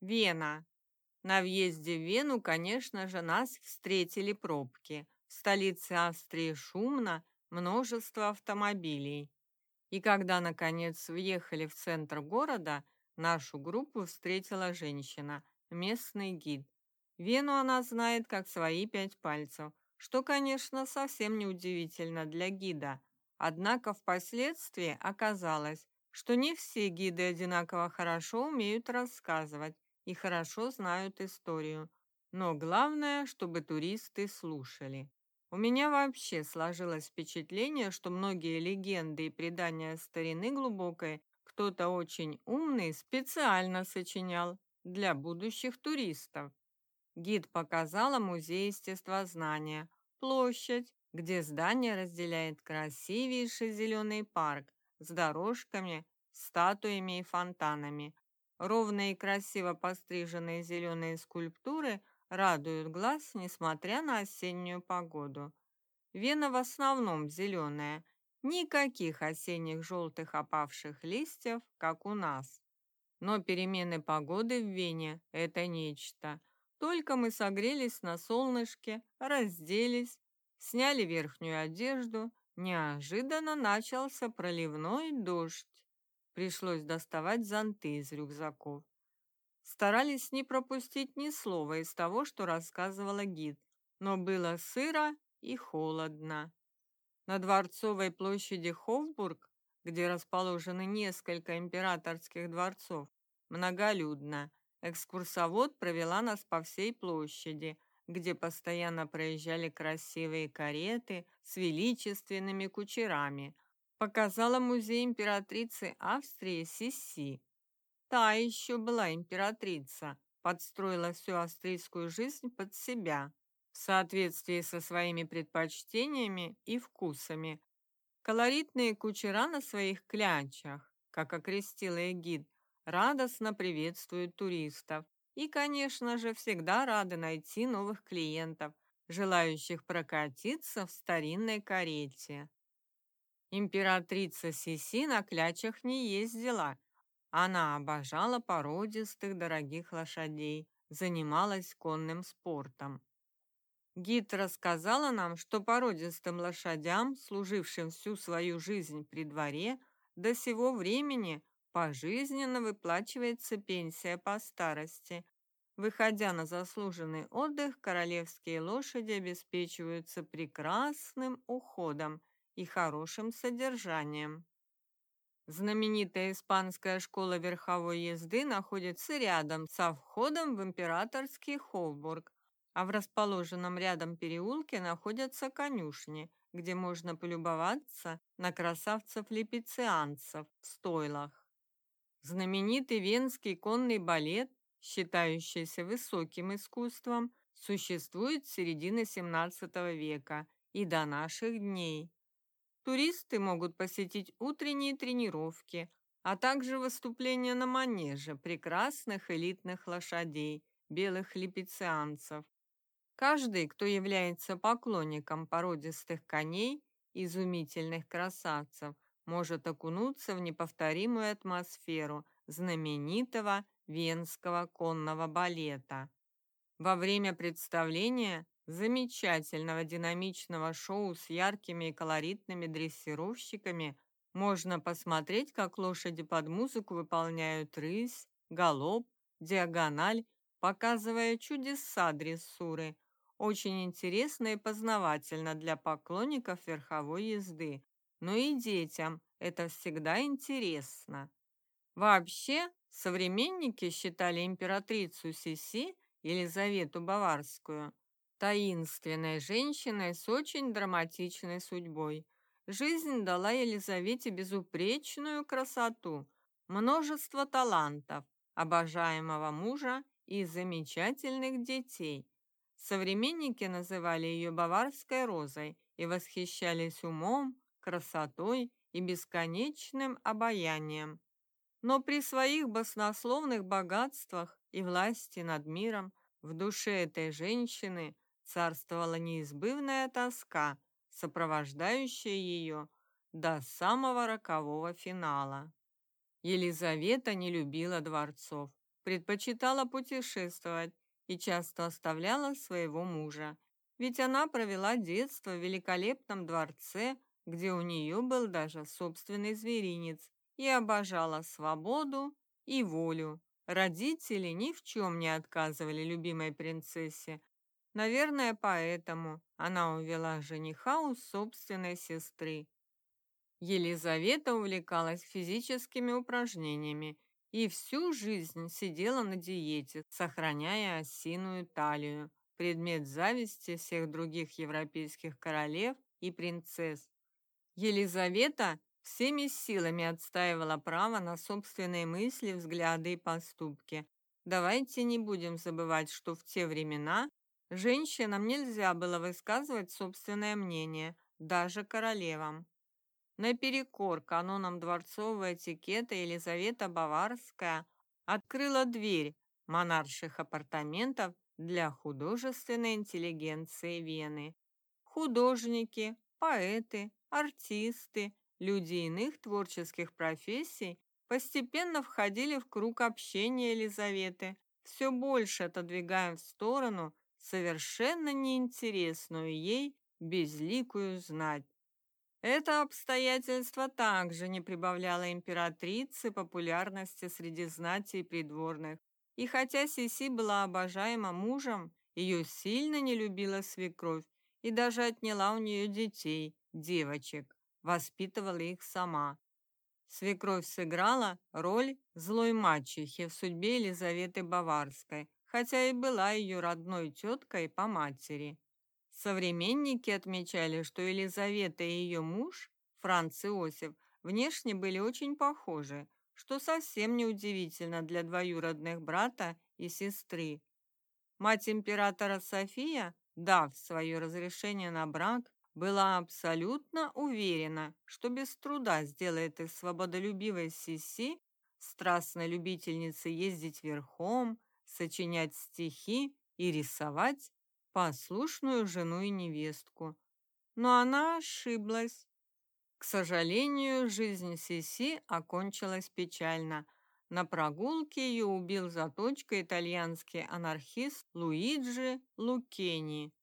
Вена. На въезде в Вену, конечно же, нас встретили пробки. В столице Австрии шумно, множество автомобилей. И когда, наконец, въехали в центр города, нашу группу встретила женщина, местный гид. Вену она знает как свои пять пальцев, что, конечно, совсем не удивительно для гида. Однако впоследствии оказалось, что не все гиды одинаково хорошо умеют рассказывать и хорошо знают историю. Но главное, чтобы туристы слушали. У меня вообще сложилось впечатление, что многие легенды и предания старины глубокой кто-то очень умный специально сочинял для будущих туристов. Гид показала музей естествознания, площадь, где здание разделяет красивейший зеленый парк с дорожками, статуями и фонтанами. Ровные и красиво постриженные зеленые скульптуры радуют глаз, несмотря на осеннюю погоду. Вена в основном зеленая, никаких осенних желтых опавших листьев, как у нас. Но перемены погоды в Вене – это нечто. Только мы согрелись на солнышке, разделись, сняли верхнюю одежду, неожиданно начался проливной дождь. Пришлось доставать зонты из рюкзаков. Старались не пропустить ни слова из того, что рассказывала гид, но было сыро и холодно. На Дворцовой площади Хофбург, где расположены несколько императорских дворцов, многолюдно. Экскурсовод провела нас по всей площади, где постоянно проезжали красивые кареты с величественными кучерами – показала музей императрицы Австрии Сиси. Та еще была императрица, подстроила всю австрийскую жизнь под себя, в соответствии со своими предпочтениями и вкусами. Колоритные кучера на своих клячах, как окрестила гид, радостно приветствуют туристов и, конечно же, всегда рады найти новых клиентов, желающих прокатиться в старинной карете. Императрица Сиси на клячах не ездила. Она обожала породистых дорогих лошадей, занималась конным спортом. Гид рассказала нам, что породистым лошадям, служившим всю свою жизнь при дворе, до сего времени пожизненно выплачивается пенсия по старости. Выходя на заслуженный отдых, королевские лошади обеспечиваются прекрасным уходом и хорошим содержанием. Знаменитая испанская школа верховой езды находится рядом со входом в императорский Холбург, а в расположенном рядом переулке находятся конюшни, где можно полюбоваться на красавцев-липецианцев в стойлах. Знаменитый венский конный балет, считающийся высоким искусством, существует с середины XVII века и до наших дней. Туристы могут посетить утренние тренировки, а также выступления на манеже прекрасных элитных лошадей, белых липецианцев. Каждый, кто является поклонником породистых коней, изумительных красавцев, может окунуться в неповторимую атмосферу знаменитого венского конного балета. Во время представления замечательного динамичного шоу с яркими и колоритными дрессировщиками можно посмотреть, как лошади под музыку выполняют рысь, галоп, диагональ, показывая чудеса дрессуры. Очень интересно и познавательно для поклонников верховой езды. Но и детям это всегда интересно. Вообще, современники считали императрицу Сиси, Елизавету Баварскую, таинственной женщиной с очень драматичной судьбой. Жизнь дала Елизавете безупречную красоту, множество талантов, обожаемого мужа и замечательных детей. Современники называли ее баварской розой и восхищались умом, красотой и бесконечным обаянием. Но при своих баснословных богатствах и власти над миром в душе этой женщины – царствовала неизбывная тоска, сопровождающая ее до самого рокового финала. Елизавета не любила дворцов, предпочитала путешествовать и часто оставляла своего мужа. Ведь она провела детство в великолепном дворце, где у нее был даже собственный зверинец, и обожала свободу и волю. Родители ни в чем не отказывали любимой принцессе. Наверное, поэтому она увела жениха у собственной сестры. Елизавета увлекалась физическими упражнениями и всю жизнь сидела на диете, сохраняя осиную талию, предмет зависти всех других европейских королев и принцесс. Елизавета всеми силами отстаивала право на собственные мысли, взгляды и поступки. Давайте не будем забывать, что в те времена женщинам нельзя было высказывать собственное мнение, даже королевам. Наперекор канонам дворцового этикета Елизавета Баварская открыла дверь монарших апартаментов для художественной интеллигенции Вены. Художники, поэты, артисты, люди иных творческих профессий постепенно входили в круг общения Елизаветы, все больше отодвигая в сторону совершенно неинтересную ей безликую знать. Это обстоятельство также не прибавляло императрице популярности среди знати и придворных. И хотя Сиси была обожаема мужем, ее сильно не любила свекровь и даже отняла у нее детей, девочек, воспитывала их сама. Свекровь сыграла роль злой мачехи в судьбе Елизаветы Баварской, хотя и была ее родной теткой по матери. Современники отмечали, что Елизавета и ее муж, Франц Иосиф, внешне были очень похожи, что совсем неудивительно для двоюродных брата и сестры. Мать императора София, дав свое разрешение на брак, была абсолютно уверена, что без труда сделает из свободолюбивой Сиси, страстной любительницы ездить верхом, сочинять стихи и рисовать, послушную жену и невестку. Но она ошиблась. К сожалению, жизнь Сиси окончилась печально. На прогулке ее убил заточкой итальянский анархист Луиджи Лукени.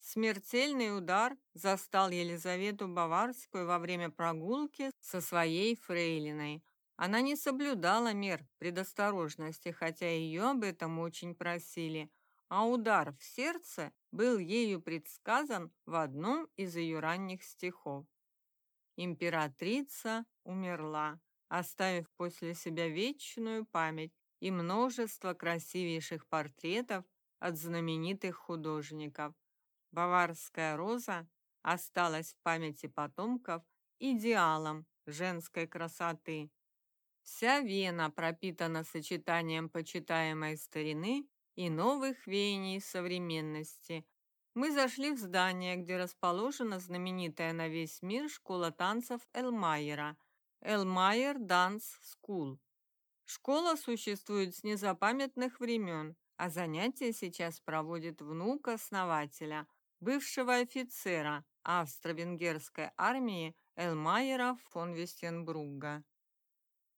Смертельный удар застал Елизавету Баварскую во время прогулки со своей фрейлиной. Она не соблюдала мер предосторожности, хотя ее об этом очень просили – а удар в сердце был ею предсказан в одном из ее ранних стихов. Императрица умерла, оставив после себя вечную память и множество красивейших портретов от знаменитых художников. Баварская роза осталась в памяти потомков идеалом женской красоты. Вся Вена пропитана сочетанием почитаемой старины и новых веяний современности. Мы зашли в здание, где расположена знаменитая на весь мир школа танцев Элмайера Elmayer Dance School. Школа существует с незапамятных времен, а занятия сейчас проводит внук основателя, бывшего офицера австро-венгерской армии Элмайера фон Вестенбругга.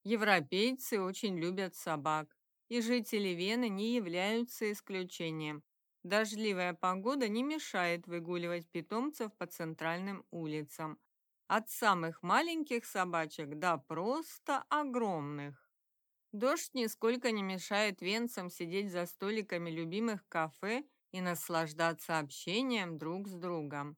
Европейцы очень любят собак, и жители Вены не являются исключением. Дождливая погода не мешает выгуливать питомцев по центральным улицам. От самых маленьких собачек до просто огромных. Дождь нисколько не мешает венцам сидеть за столиками любимых кафе и наслаждаться общением друг с другом.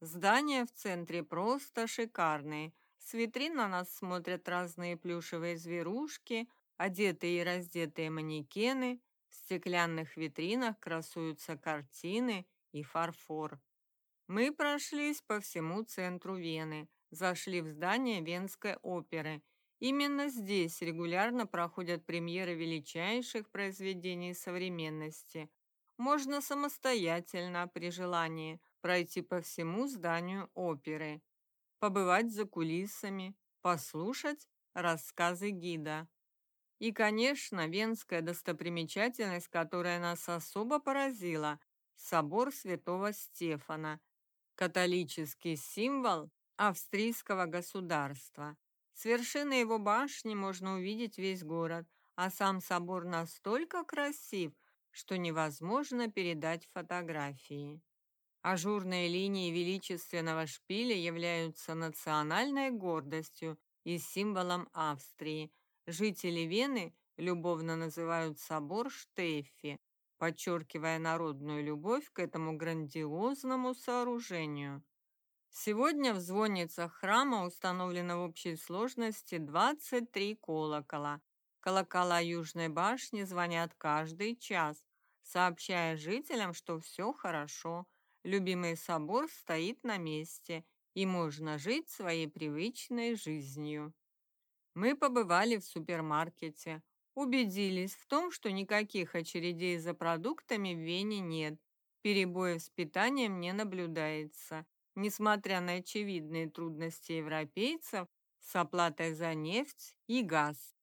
Здания в центре просто шикарные. С витрин на нас смотрят разные плюшевые зверушки, Одетые и раздетые манекены, в стеклянных витринах красуются картины и фарфор. Мы прошлись по всему центру Вены, зашли в здание Венской оперы. Именно здесь регулярно проходят премьеры величайших произведений современности. Можно самостоятельно, при желании, пройти по всему зданию оперы, побывать за кулисами, послушать рассказы гида. И, конечно, венская достопримечательность, которая нас особо поразила – собор святого Стефана, католический символ австрийского государства. С вершины его башни можно увидеть весь город, а сам собор настолько красив, что невозможно передать фотографии. Ажурные линии величественного шпиля являются национальной гордостью и символом Австрии. Жители Вены любовно называют собор Штеффи, подчеркивая народную любовь к этому грандиозному сооружению. Сегодня в звонницах храма установлено в общей сложности 23 колокола. Колокола Южной башни звонят каждый час, сообщая жителям, что все хорошо, любимый собор стоит на месте и можно жить своей привычной жизнью. Мы побывали в супермаркете, убедились в том, что никаких очередей за продуктами в Вене нет, перебоев с питанием не наблюдается, несмотря на очевидные трудности европейцев с оплатой за нефть и газ.